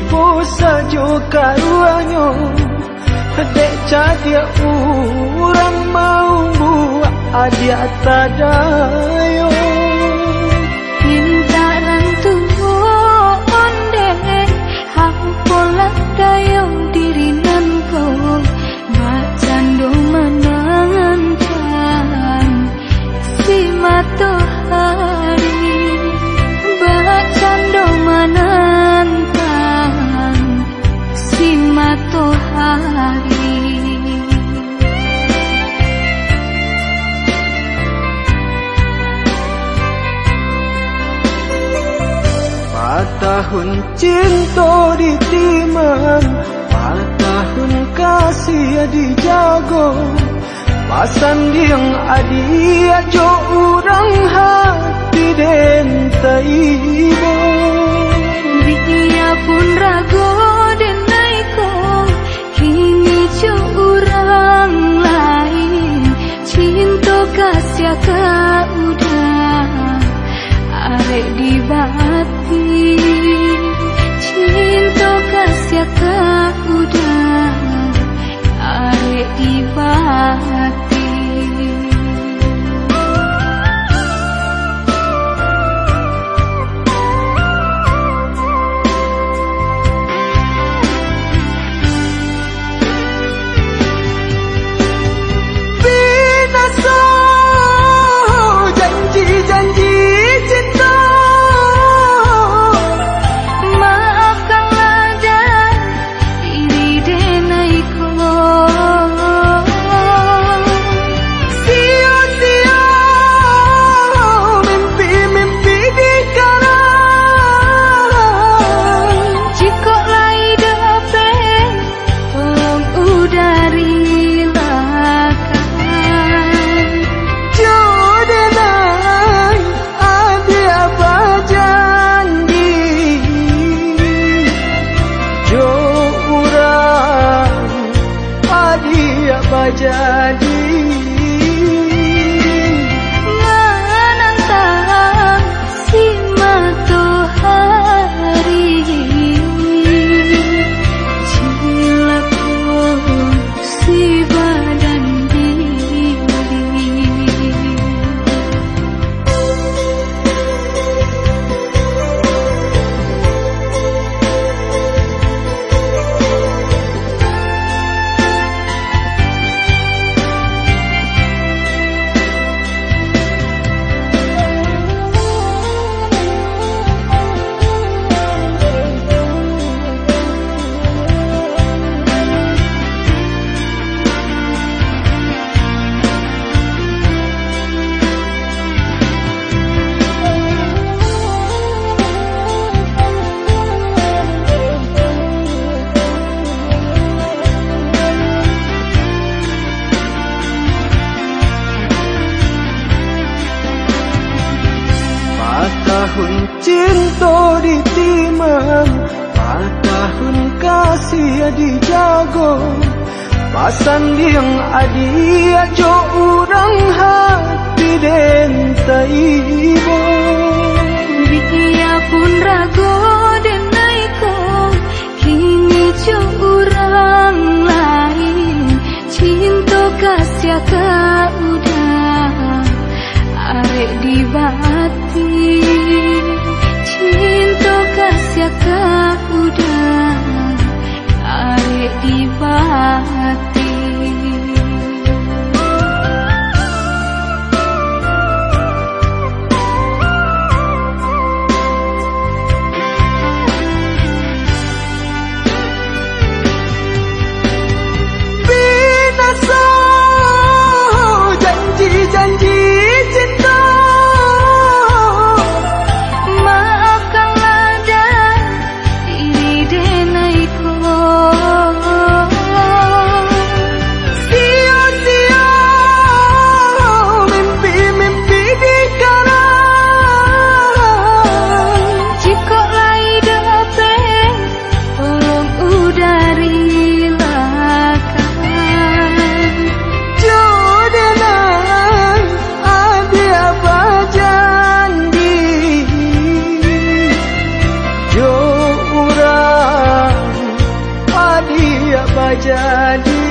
tiba-tiba saja karuanyo Dek jadi orang mau buat adia tadayo tahun cinta ditimang tahun kasih dijago Pasan yang adi ajo urang hati den taibo Dia pun ragu den naiko Kini jo, urang lain. Cinta kasih ke udah, Arek di bati kasih dijago Pasan yang adi ajo urang hati den taibo. Dia pun rago den naiko Kini jo urang lain. Cinta kasih ke udah Arek di bati. dapat jadi